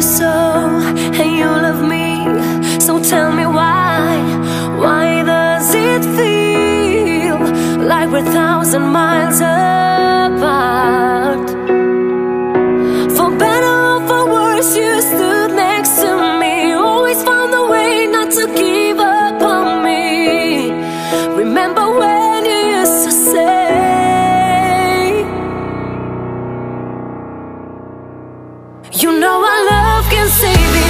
So and you love me. So tell me why, why does it feel Like we're a thousand miles apart? For better or for worse you stood next to me. Always found a way not to give up on me. Remember when you used to say You know can save it.